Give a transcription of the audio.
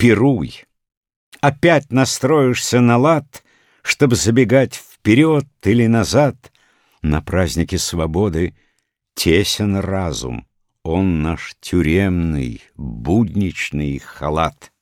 пируй. Опять настроишься на лад, Чтоб забегать вперед или назад. На празднике свободы тесен разум, Он наш тюремный, будничный халат.